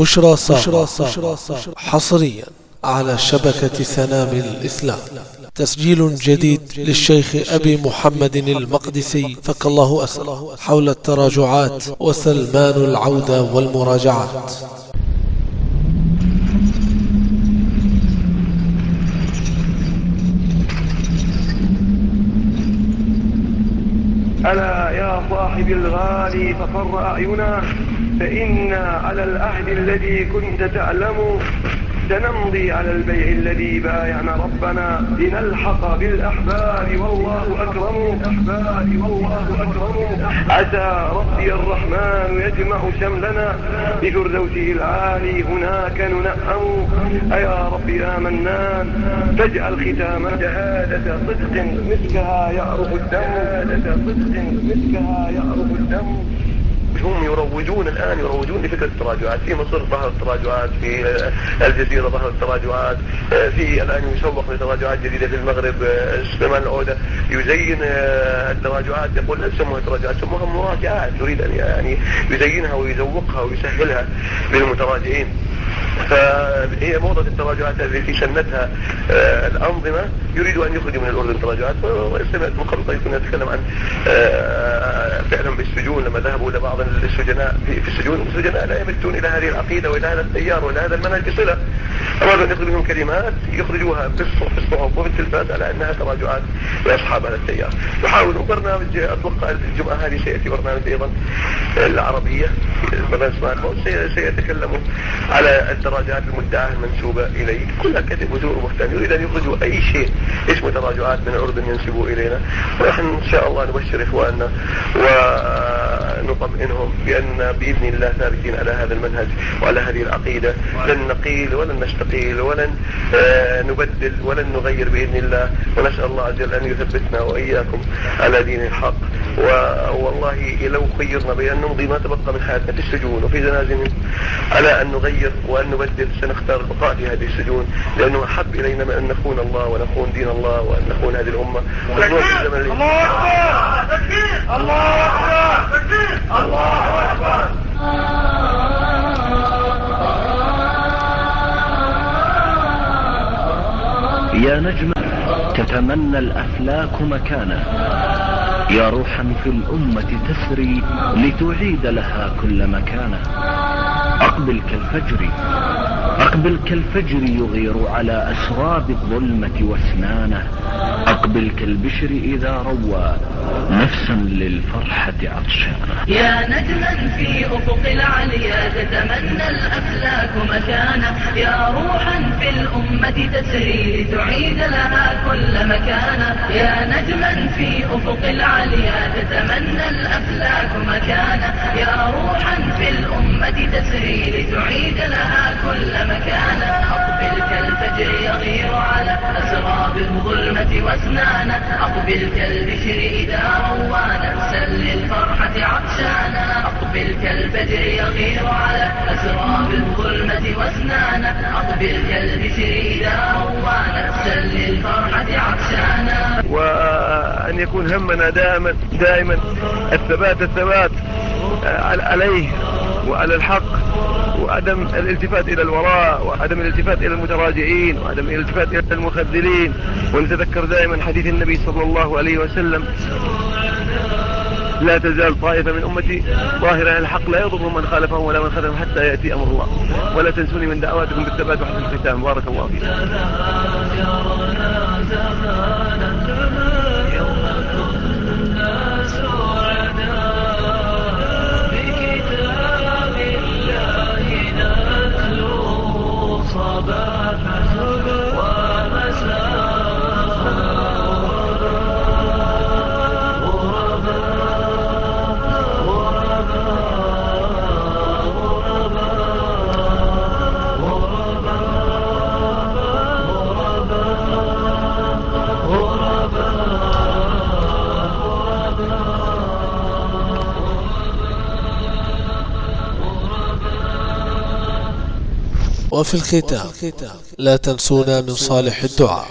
بشرى صاحب حصريا على شبكة سنام الإسلام. تسجيل جديد للشيخ أبي محمد المقدسي. فك الله أسره حول التراجعات وسلمان العودة والمراجعات. صاحب الغالي فقر أعينا فإنا على العهد الذي كنت تعلم سنمضي على البيع الذي بايعنا ربنا. لنلحق بالأحباب والله أكرم. الأحباب والله أكرم. عسى ربي الرحمن يجمع شملنا بفردوسه العالي. هناك ننعم أيا رب يا منان فاجعل ختام شهادة صدق. مسكها يعرف الدم. صدق. مسكها يعرف هم يروجون الآن يروجون لفكرة التراجعات. في مصر ظهر التراجعات في الجزيرة ظهر التراجعات في الآن يسوق لتراجعات جديدة في المغرب سليمان العودة يزين التراجعات يقول لا تسموها تراجعات سموها مراجعات يريد أن يعني يزينها ويزوقها ويسهلها للمتراجعين. فهي موضة التراجعات التي سنتها الأنظمة يريد أن يخرجوا من الأردن تراجعات. وسمعت من قبل طيب كنا نتكلم عن فعلا بالسجون لما ذهبوا إلى بعض السجناء في السجون. السجناء لا يمتون إلى هذه العقيدة وإلى هذا التيار وإلى هذا المنهج بصلة. أن يخرجوا منهم كلمات يخرجوها في الصحف وفي التلفاز على أنها تراجعات لأصحاب هذا التيار يحاولون برنامج أتوقع الجمعة هذه سيأتي برنامج أيضا العربية برنامج سمارت سيتكلموا على التراجعات المدعاة المنسوبة إليه. كلها كذب وزور وبهتان يريد أن يخرجوا أي شيء اسمه تراجعات من الأردن ينسبوا إلينا. ونحن إن شاء الله نبشر إخواننا ونطمئنهم بأن بإذن الله ثابتين على هذا المنهج وعلى هذه العقيدة. لن نقيل ولن نستقيل ولن نبدل ولن نغير بإذن الله. ونسأل الله عز وجل أن يثبتنا وإياكم على دين الحق. والله لو خيرنا بأن نمضي ما تبقى من حياتنا في السجون وفي زنازين على أن نغير وأن نبدل سنختار البقاء في هذه السجون. لأنه أحب إلينا من أن نخون الله ونخون دين الله وأن نخون هذه الأمة. الله أكبر! الله أكبر! يا نجم تتمنى الأفلاك مكانه. يا روحا في الأمة تسري لتعيد لها كل مكانه. أقبل كالفجر أقبل كالفجر يغير على أسراب الظلمة وأسنانه. أقبل كالبشر إذا روى نفسا للفرحة عطشانة. يا نجما في أفق العليا تتمنى الأفلاك مكانه. يا تسري لتعيد لها كل مكانة. يا نجما في أفق العليا تتمنى الأفلاك مكانة. يا روحا في الأمة تسري لتعيد لها كل مكانة. أقبل كالفجر يغير على أسراب الظلمة وأسنانه. أقبل كالبشر إذا روى نفسا للفرحة عطشانا. أقبل كالفجر يغير على واسنانه أقبل عطشانا. وأن يكون همنا دائما دائما الثبات الثبات عليه وعلى الحق وعدم الالتفات إلى الوراء وعدم الالتفات إلى المتراجعين وعدم الالتفات إلى المخذلين. ونتذكر دائما حديث النبي صلى الله عليه وسلم. لا تزال طائفة من أمتي ظاهرة الحق لا يضر من خالفهم ولا من خالفهم حتى يأتي أمر الله. ولا تنسوني من دعواتكم بالثبات وحسن الختام. بارك الله فيكم. وفي الختام لا تنسونا من صالح الدعاء.